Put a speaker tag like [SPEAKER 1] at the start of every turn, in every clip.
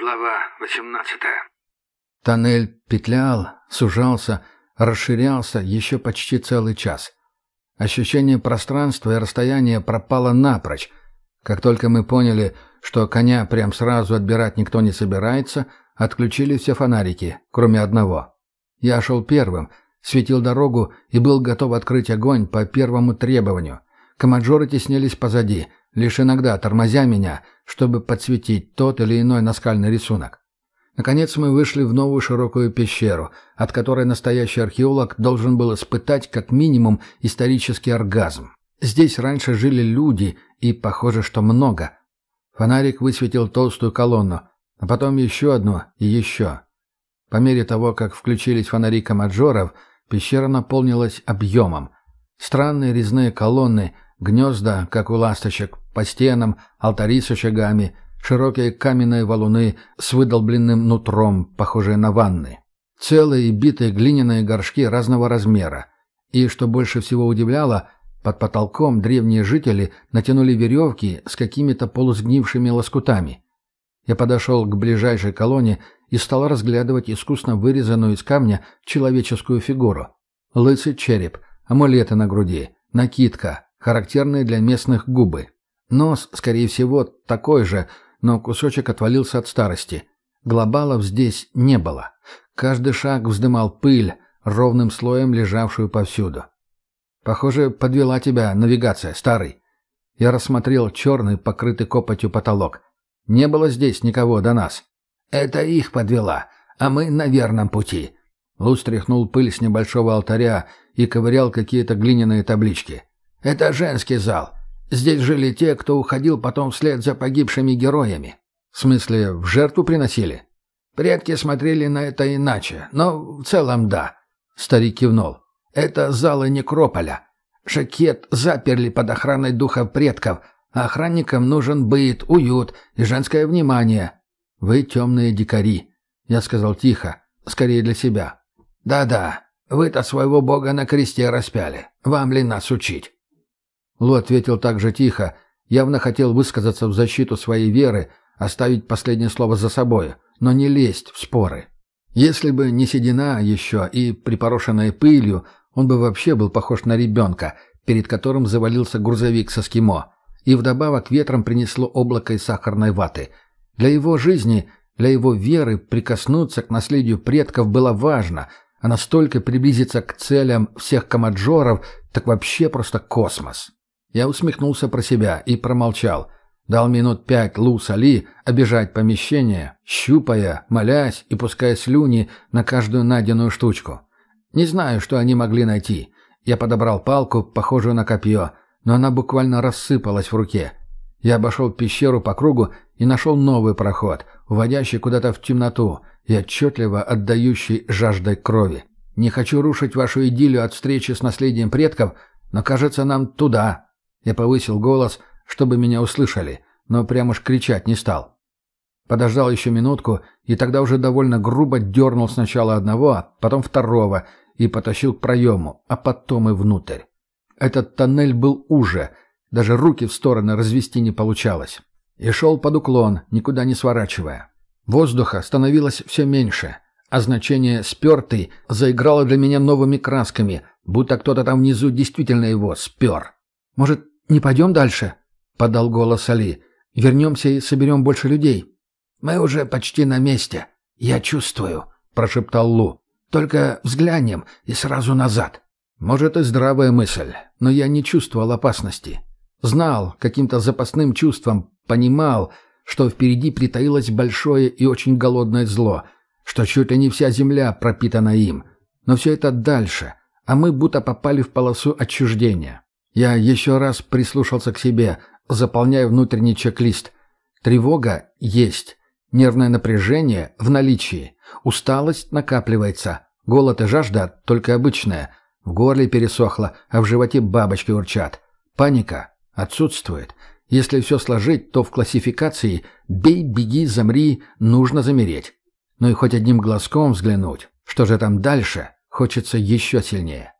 [SPEAKER 1] Глава 18
[SPEAKER 2] Тоннель петлял, сужался, расширялся еще почти целый час. Ощущение пространства и расстояния пропало напрочь. Как только мы поняли, что коня прям сразу отбирать никто не собирается, отключили все фонарики, кроме одного. Я шел первым, светил дорогу и был готов открыть огонь по первому требованию. Комаджоры теснились позади, лишь иногда тормозя меня, чтобы подсветить тот или иной наскальный рисунок. Наконец мы вышли в новую широкую пещеру, от которой настоящий археолог должен был испытать как минимум исторический оргазм. Здесь раньше жили люди, и похоже, что много. Фонарик высветил толстую колонну, а потом еще одну и еще. По мере того, как включились фонари комаджоров, пещера наполнилась объемом. Странные резные колонны — Гнезда, как у ласточек, по стенам, алтари с очагами, широкие каменные валуны с выдолбленным нутром, похожие на ванны. Целые битые глиняные горшки разного размера. И, что больше всего удивляло, под потолком древние жители натянули веревки с какими-то полусгнившими лоскутами. Я подошел к ближайшей колонне и стал разглядывать искусно вырезанную из камня человеческую фигуру. Лысый череп, амулеты на груди, накидка, характерные для местных губы. Нос, скорее всего, такой же, но кусочек отвалился от старости. Глобалов здесь не было. Каждый шаг вздымал пыль, ровным слоем лежавшую повсюду. «Похоже, подвела тебя навигация, старый». Я рассмотрел черный, покрытый копотью потолок. Не было здесь никого до нас.
[SPEAKER 1] «Это их подвела, а мы на верном пути».
[SPEAKER 2] Лу стряхнул пыль с небольшого алтаря и ковырял какие-то глиняные таблички.
[SPEAKER 1] Это женский зал. Здесь жили те, кто уходил потом вслед за погибшими героями.
[SPEAKER 2] В смысле, в жертву приносили?
[SPEAKER 1] Предки смотрели на это иначе, но в целом да. Старик кивнул. Это залы некрополя. Шакет заперли под охраной духов предков, а охранникам нужен быт, уют и женское внимание.
[SPEAKER 2] Вы темные дикари. Я сказал тихо, скорее для себя.
[SPEAKER 1] Да-да, вы-то своего бога на кресте распяли. Вам ли нас учить?
[SPEAKER 2] Лу ответил так же тихо, явно хотел высказаться в защиту своей веры, оставить последнее слово за собой, но не лезть в споры. Если бы не седина еще и припорошенная пылью, он бы вообще был похож на ребенка, перед которым завалился грузовик с эскимо. И вдобавок ветром принесло облако из сахарной ваты. Для его жизни, для его веры прикоснуться к наследию предков было важно, а настолько приблизиться к целям всех комаджоров, так вообще просто космос. Я усмехнулся про себя и промолчал. Дал минут пять Лу Сали обижать помещение, щупая, молясь и пуская слюни на каждую найденную штучку. Не знаю, что они могли найти. Я подобрал палку, похожую на копье, но она буквально рассыпалась в руке. Я обошел пещеру по кругу и нашел новый проход, уводящий куда-то в темноту и отчетливо отдающий жаждой крови. Не хочу рушить вашу идиллию от встречи с наследием предков, но, кажется, нам туда, я повысил голос, чтобы меня услышали, но прямо уж кричать не стал. Подождал еще минутку, и тогда уже довольно грубо дернул сначала одного, потом второго, и потащил к проему, а потом и внутрь. Этот тоннель был уже, даже руки в стороны развести не получалось. И шел под уклон, никуда не сворачивая. Воздуха становилось все меньше, а значение «спертый» заиграло для меня новыми красками, будто кто-то там внизу действительно его спер.
[SPEAKER 3] «Может, не пойдем дальше?» — подал голос Али. «Вернемся и соберем больше людей».
[SPEAKER 1] «Мы уже почти на месте. Я чувствую», — прошептал Лу. «Только взглянем и сразу назад».
[SPEAKER 2] Может, и здравая мысль, но я не чувствовал опасности. Знал, каким-то запасным чувством, понимал, что впереди притаилось большое и очень голодное зло, что чуть ли не вся земля пропитана им. Но все это дальше, а мы будто попали в полосу отчуждения. Я еще раз прислушался к себе, заполняя внутренний чек-лист. Тревога есть. Нервное напряжение в наличии. Усталость накапливается. Голод и жажда только обычная. В горле пересохло, а в животе бабочки урчат. Паника отсутствует. Если все сложить, то в классификации «бей, беги, замри» нужно замереть. Ну и хоть одним глазком взглянуть. Что же там дальше, хочется еще сильнее.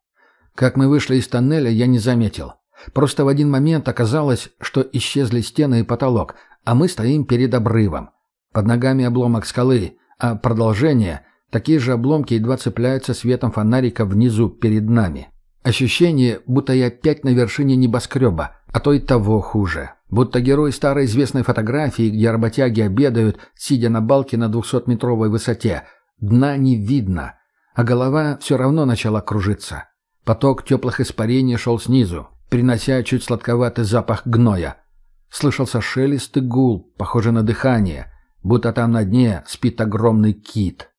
[SPEAKER 2] Как мы вышли из тоннеля, я не заметил. Просто в один момент оказалось, что исчезли стены и потолок, а мы стоим перед обрывом.
[SPEAKER 1] Под ногами обломок скалы, а продолжение — такие же обломки едва цепляются светом фонарика внизу перед нами. Ощущение, будто я опять на вершине небоскреба, а то и того хуже. Будто герой старой известной фотографии, где работяги обедают, сидя на балке на двухсотметровой высоте. Дна не видно, а голова все равно начала кружиться. Поток теплых испарений шел снизу, принося чуть сладковатый запах гноя. Слышался шелест и гул, похожий на дыхание, будто там на дне спит огромный кит.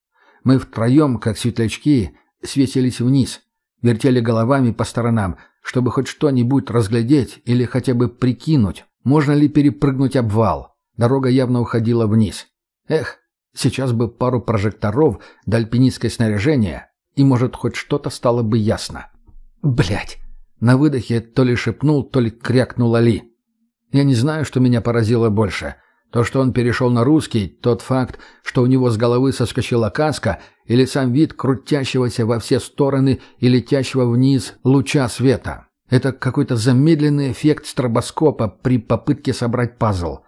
[SPEAKER 1] Мы втроем, как светлячки, светились вниз, вертели головами по сторонам, чтобы хоть что-нибудь разглядеть или хотя бы прикинуть, можно ли перепрыгнуть обвал. Дорога явно уходила вниз. Эх, сейчас бы пару прожекторов до альпинистское снаряжение, и, может, хоть что-то стало бы ясно. Блять! На выдохе то ли шепнул, то ли крякнул Али. Я не знаю, что меня поразило больше. То, что он перешел на русский, тот факт, что у него с головы соскочила каска, или сам вид крутящегося во все стороны и летящего вниз луча света. Это какой-то замедленный эффект стробоскопа при попытке собрать пазл.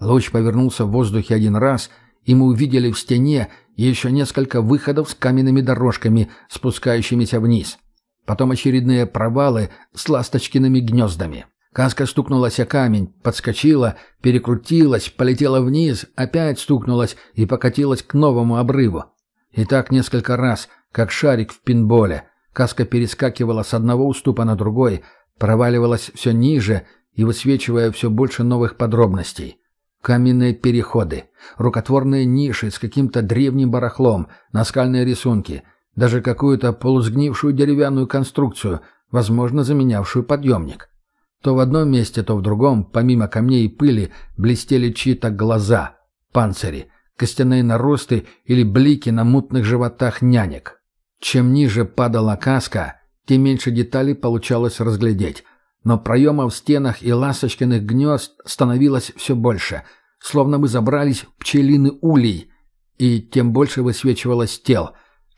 [SPEAKER 1] Луч повернулся в воздухе один раз, и мы увидели в стене еще несколько выходов с каменными дорожками, спускающимися вниз. Потом очередные провалы с ласточкиными гнездами. Каска стукнулась о камень, подскочила, перекрутилась, полетела вниз, опять стукнулась и покатилась к новому обрыву. И так несколько раз, как шарик в пинболе. Каска перескакивала с одного уступа на другой, проваливалась все ниже и высвечивая все больше новых подробностей. Каменные переходы, рукотворные ниши с каким-то древним барахлом, наскальные рисунки, даже какую-то полусгнившую деревянную конструкцию, возможно, заменявшую подъемник. То в одном месте, то в другом, помимо камней и пыли, блестели чьи-то глаза, панцири, костяные наросты или блики на мутных животах нянек. Чем ниже падала каска, тем меньше деталей получалось разглядеть. Но проемов в стенах и ласточкиных гнезд становилось все больше, словно мы забрались в пчелиный улей, и тем больше высвечивалось тел.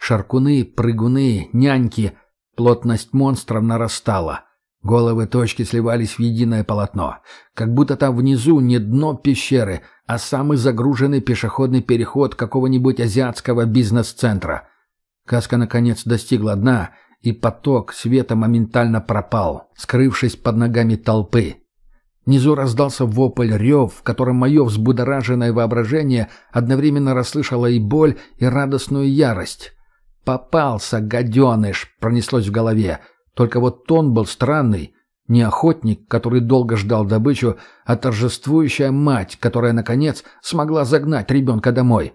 [SPEAKER 1] Шаркуны, прыгуны, няньки. Плотность монстров нарастала. Головы точки сливались в единое полотно, как будто там внизу не дно пещеры, а самый загруженный пешеходный переход какого-нибудь азиатского бизнес-центра. Каска, наконец, достигла дна, и поток света моментально пропал, скрывшись под ногами толпы. Внизу раздался вопль рев, в котором мое взбудораженное воображение одновременно расслышало и боль, и радостную ярость. «Попался, гаденыш!» — пронеслось в голове — только вот тон был странный. Не охотник, который долго ждал добычу, а торжествующая мать, которая, наконец, смогла загнать ребенка домой.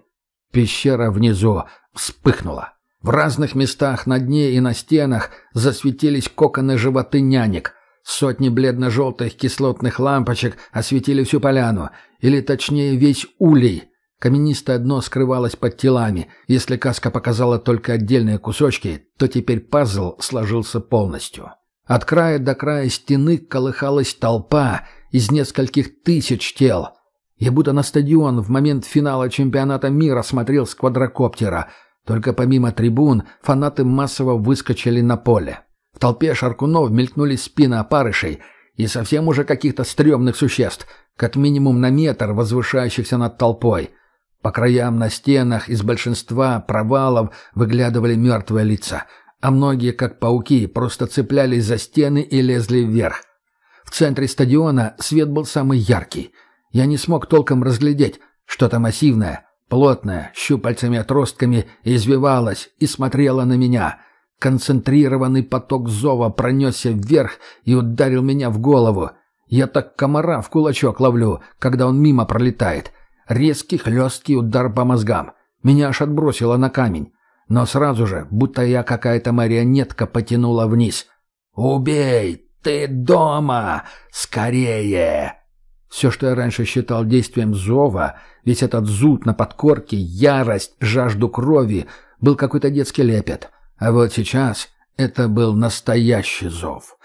[SPEAKER 1] Пещера внизу вспыхнула. В разных местах на дне и на стенах засветились коконы животы нянек. Сотни бледно-желтых кислотных лампочек осветили всю поляну, или точнее весь улей. Каменистое дно скрывалось под телами. Если каска показала только отдельные кусочки, то теперь пазл сложился полностью. От края до края стены колыхалась толпа из нескольких тысяч тел. Я будто на стадион в момент финала чемпионата мира смотрел с квадрокоптера. Только помимо трибун фанаты массово выскочили на поле. В толпе шаркунов мелькнули спины опарышей и совсем уже каких-то стрёмных существ, как минимум на метр возвышающихся над толпой. По краям на стенах из большинства провалов выглядывали мертвые лица, а многие, как пауки, просто цеплялись за стены и лезли вверх. В центре стадиона свет был самый яркий. Я не смог толком разглядеть, что-то массивное, плотное, щупальцами-отростками извивалось и смотрело на меня. Концентрированный поток зова пронесся вверх и ударил меня в голову. Я так комара в кулачок ловлю, когда он мимо пролетает — Резкий хлесткий удар по мозгам. Меня аж отбросило на камень. Но сразу же, будто я какая-то марионетка потянула вниз. «Убей! Ты дома! Скорее!» Все, что я раньше считал действием зова, весь этот зуд на подкорке, ярость, жажду крови, был какой-то детский лепет. А вот сейчас это был настоящий зов.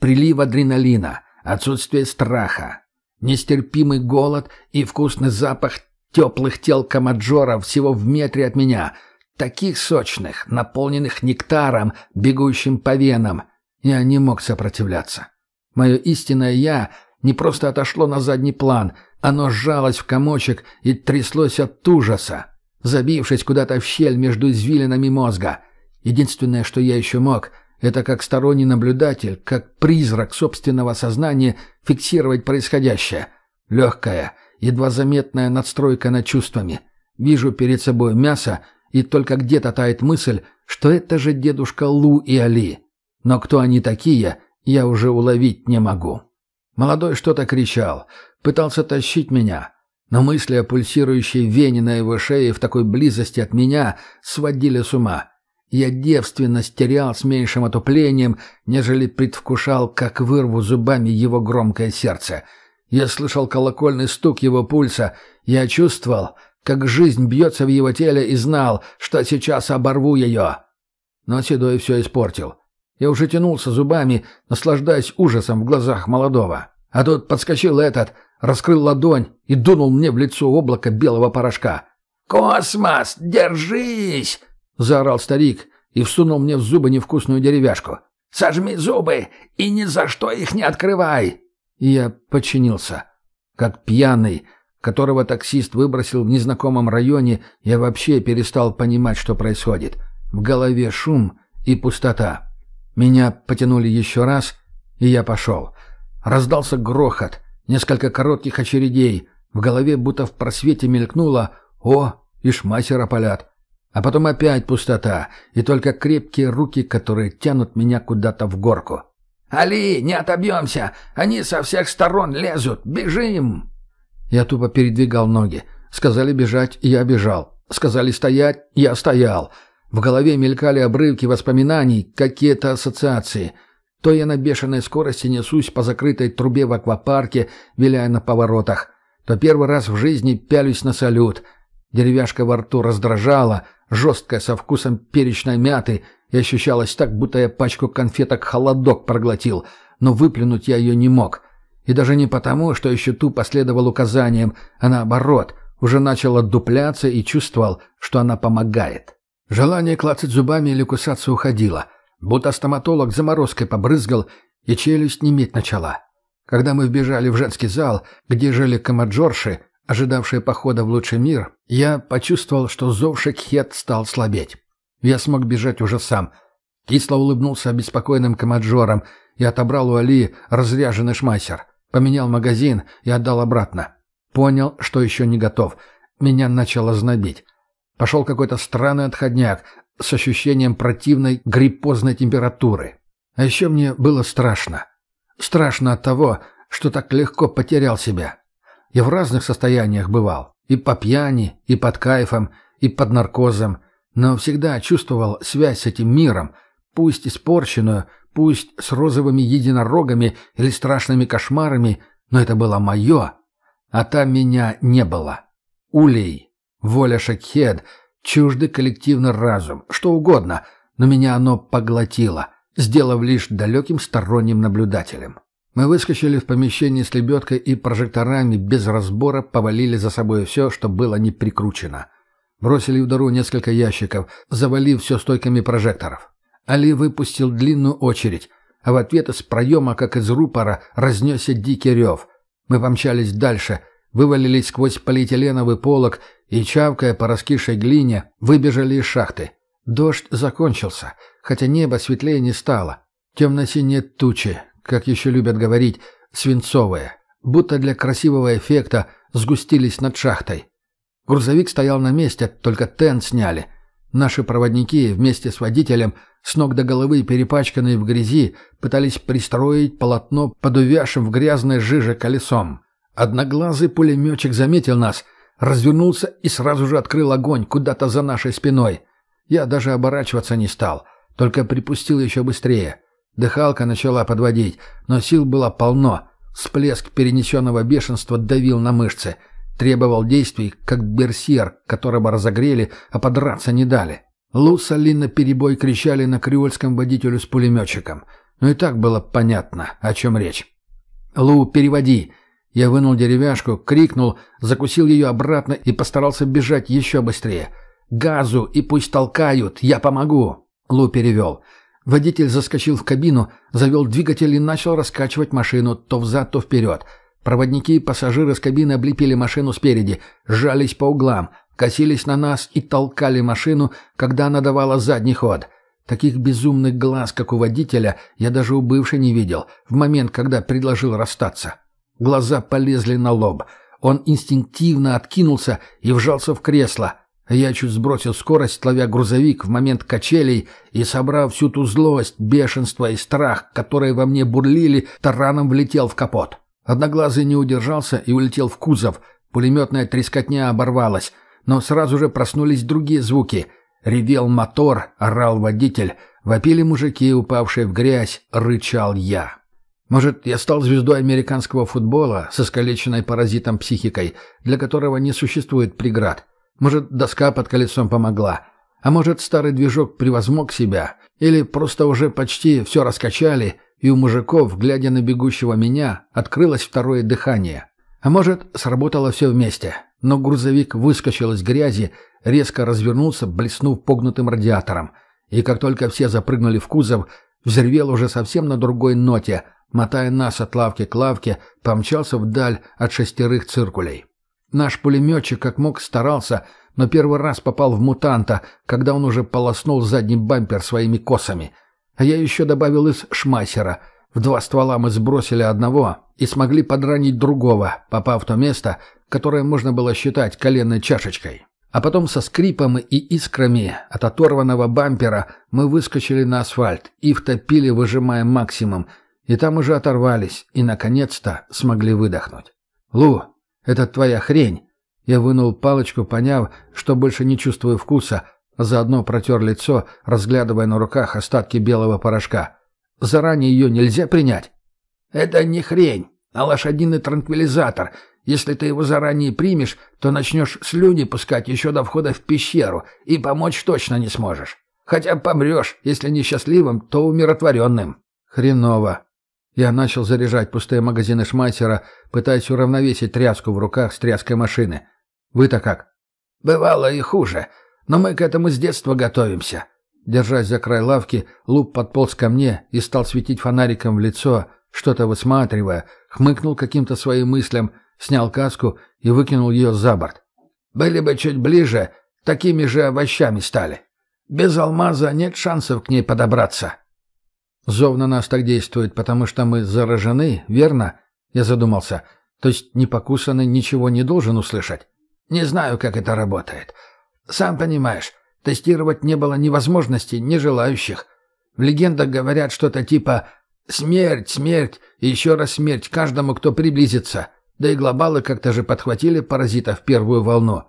[SPEAKER 1] Прилив адреналина, отсутствие страха, Нестерпимый голод и вкусный запах теплых тел камаджора всего в метре от меня. Таких сочных, наполненных нектаром, бегущим по венам. Я не мог сопротивляться. Мое истинное «я» не просто отошло на задний план, Оно сжалось в комочек и тряслось от ужаса, забившись куда-то в щель между извилинами мозга. Единственное, что я еще мог, это как сторонний наблюдатель, как призрак собственного сознания фиксировать происходящее. Легкая, едва заметная надстройка над чувствами. Вижу перед собой мясо, и только где-то тает мысль, что это же дедушка Лу и Али. Но кто они такие, я уже уловить не могу. Молодой что-то кричал, пытался тащить меня, но мысли о пульсирующей вене на его шее в такой близости от меня сводили с ума. Я девственность терял с меньшим отуплением, нежели предвкушал, как вырву зубами его громкое сердце. Я слышал колокольный стук его пульса, я чувствовал, как жизнь бьется в его теле и знал, что сейчас оборву ее. Но Седой все испортил. Я уже тянулся зубами, наслаждаясь ужасом в глазах молодого. А тут подскочил этот, раскрыл ладонь и дунул мне в лицо облако белого порошка. «Космос, держись!» — заорал старик и всунул мне в зубы невкусную деревяшку. «Сожми зубы и ни за что их не открывай!» И я подчинился. Как пьяный, которого таксист выбросил в незнакомом районе, я вообще перестал понимать, что происходит. В голове шум и пустота. Меня потянули еще раз, и я пошел. Раздался грохот, несколько коротких очередей. В голове будто в просвете мелькнуло «О, и шмайсера палят». А потом опять пустота, и только крепкие руки, которые тянут меня куда-то в горку. «Али, не отобьемся! Они со всех сторон лезут! Бежим!» Я тупо передвигал ноги. Сказали бежать, я бежал. Сказали стоять, я стоял. В голове мелькали обрывки воспоминаний, какие-то ассоциации. То я на бешеной скорости несусь по закрытой трубе в аквапарке, виляя на поворотах, то первый раз в жизни пялюсь на салют. Деревяшка во рту раздражала, жесткая, со вкусом перечной мяты, и ощущалась так, будто я пачку конфеток холодок проглотил, но выплюнуть я ее не мог. И даже не потому, что еще ту последовал указаниям, а наоборот, уже начал отдупляться и чувствовал, что она помогает. Желание клацать зубами или кусаться уходило — Будто стоматолог заморозкой побрызгал, и челюсть неметь начала. Когда мы вбежали в женский зал, где жили комаджорши, ожидавшие похода в лучший мир, я почувствовал, что зов Шекхет стал слабеть. Я смог бежать уже сам. Кисло улыбнулся обеспокоенным комаджором и отобрал у Али разряженный шмайсер. Поменял магазин и отдал обратно. Понял, что еще не готов. Меня начало знобить. Пошел какой-то странный отходняк, с ощущением противной гриппозной температуры. А еще мне было страшно. Страшно от того, что так легко потерял себя. Я в разных состояниях бывал. И по пьяни, и под кайфом, и под наркозом. Но всегда чувствовал связь с этим миром, пусть испорченную, пусть с розовыми единорогами или страшными кошмарами, но это было мое, а там меня не было. Улей, воля Шакхед — Чуждый коллективный разум, что угодно, но меня оно поглотило, сделав лишь далеким сторонним наблюдателем. Мы выскочили в помещение с лебедкой и прожекторами без разбора повалили за собой все, что было не прикручено. Бросили в дыру несколько ящиков, завалив все стойками прожекторов. Али выпустил длинную очередь, а в ответ из проема, как из рупора, разнесся дикий рев. Мы помчались дальше — вывалились сквозь полиэтиленовый полог и, чавкая по раскисшей глине, выбежали из шахты. Дождь закончился, хотя небо светлее не стало. Темно-синие тучи, как еще любят говорить, свинцовые, будто для красивого эффекта сгустились над шахтой. Грузовик стоял на месте, только тент сняли. Наши проводники вместе с водителем, с ног до головы перепачканные в грязи, пытались пристроить полотно под увязшим в грязной жиже колесом. Одноглазый пулеметчик заметил нас, развернулся и сразу же открыл огонь куда-то за нашей спиной. Я даже оборачиваться не стал, только припустил еще быстрее. Дыхалка начала подводить, но сил было полно. Всплеск перенесенного бешенства давил на мышцы. Требовал действий, как берсер, которого разогрели, а подраться не дали. Лу с Алин перебой кричали на креольском водителю с пулеметчиком. Но и так было понятно, о чем речь. «Лу, переводи!» Я вынул деревяшку, крикнул, закусил ее обратно и постарался бежать еще быстрее. «Газу, и пусть толкают, я помогу!» Лу перевел. Водитель заскочил в кабину, завел двигатель и начал раскачивать машину то взад, то вперед. Проводники и пассажиры с кабины облепили машину спереди, сжались по углам, косились на нас и толкали машину, когда она давала задний ход. Таких безумных глаз, как у водителя, я даже у бывшей не видел, в момент, когда предложил расстаться. Глаза полезли на лоб. Он инстинктивно откинулся и вжался в кресло. Я чуть сбросил скорость, ловя грузовик в момент качелей и, собрав всю ту злость, бешенство и страх, которые во мне бурлили, тараном влетел в капот. Одноглазый не удержался и улетел в кузов. Пулеметная трескотня оборвалась, но сразу же проснулись другие звуки — Ревел мотор, орал водитель, вопили мужики, упавшие в грязь, рычал я. Может, я стал звездой американского футбола с искалеченной паразитом психикой, для которого не существует преград. Может, доска под колесом помогла. А может, старый движок превозмог себя. Или просто уже почти все раскачали, и у мужиков, глядя на бегущего меня, открылось второе дыхание. А может, сработало все вместе. Но грузовик выскочил из грязи, резко развернулся, блеснув погнутым радиатором. И как только все запрыгнули в кузов, взревел уже совсем на другой ноте, мотая нас от лавки к лавке, помчался вдаль от шестерых циркулей. Наш пулеметчик как мог старался, но первый раз попал в мутанта, когда он уже полоснул задний бампер своими косами. А я еще добавил из шмайсера. В два ствола мы сбросили одного и смогли подранить другого, попав в то место, которое можно было считать коленной чашечкой. А потом со скрипом и искрами от оторванного бампера мы выскочили на асфальт и втопили, выжимая максимум, и там уже оторвались и, наконец-то, смогли выдохнуть. «Лу, это твоя хрень!» Я вынул палочку, поняв, что больше не чувствую вкуса, а заодно протер лицо, разглядывая на руках остатки белого порошка. «Заранее ее нельзя принять?» «Это не хрень, а лошадиный транквилизатор», если ты его заранее примешь, то начнешь слюни пускать еще до входа в пещеру, и помочь точно не сможешь. Хотя помрешь, если не счастливым, то умиротворенным».
[SPEAKER 2] «Хреново». Я начал заряжать пустые магазины шмайсера, пытаясь уравновесить тряску в руках с тряской машины. «Вы-то как?»
[SPEAKER 1] «Бывало и хуже, но мы к этому с детства готовимся».
[SPEAKER 2] Держась за край лавки, Луп подполз ко мне и стал светить фонариком в лицо, что-то высматривая, хмыкнул каким-то своим мыслям — снял каску и выкинул ее за борт.
[SPEAKER 1] «Были бы чуть ближе, такими же овощами стали. Без алмаза нет шансов к ней подобраться».
[SPEAKER 2] «Зов на нас так действует, потому что мы заражены, верно?» Я задумался. «То есть непокусанный ничего не должен услышать?»
[SPEAKER 1] «Не знаю, как это работает. Сам понимаешь, тестировать не было ни возможности, ни желающих. В легендах говорят что-то типа «смерть, смерть и еще раз смерть каждому, кто приблизится». Да и глобалы как-то же подхватили паразита в первую волну.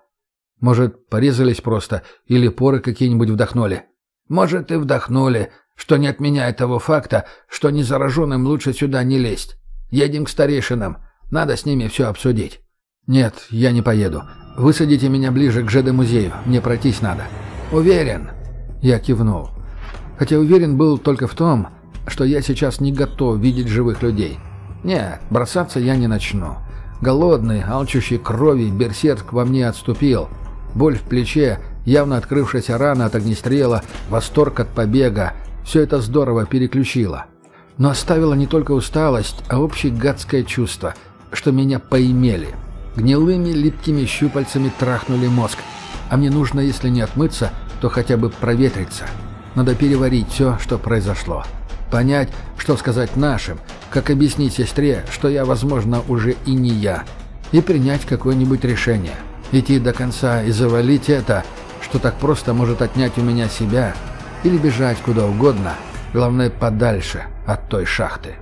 [SPEAKER 1] Может, порезались просто, или поры какие-нибудь вдохнули. Может, и вдохнули, что не отменяет того факта, что незараженным лучше сюда не лезть. Едем к старейшинам, надо с ними все обсудить.
[SPEAKER 2] Нет, я не поеду. Высадите меня ближе к ЖД-музею, мне пройтись надо.
[SPEAKER 1] Уверен?
[SPEAKER 2] Я кивнул. Хотя уверен был только в том, что я сейчас не готов видеть живых людей. Нет, бросаться я не начну. Голодный, алчущий крови, берсерк во мне отступил. Боль в плече, явно открывшаяся рана от огнестрела, восторг от побега — все это здорово переключило. Но оставило не только усталость, а общее гадское чувство, что меня поимели. Гнилыми липкими щупальцами трахнули мозг. А мне нужно, если не отмыться, то хотя бы проветриться. Надо переварить все, что произошло. Понять, что сказать нашим, как объяснить сестре, что я, возможно, уже и не я, и принять какое-нибудь решение. Идти до конца и завалить это, что так просто может отнять у меня себя, или бежать куда угодно, главное подальше от той шахты.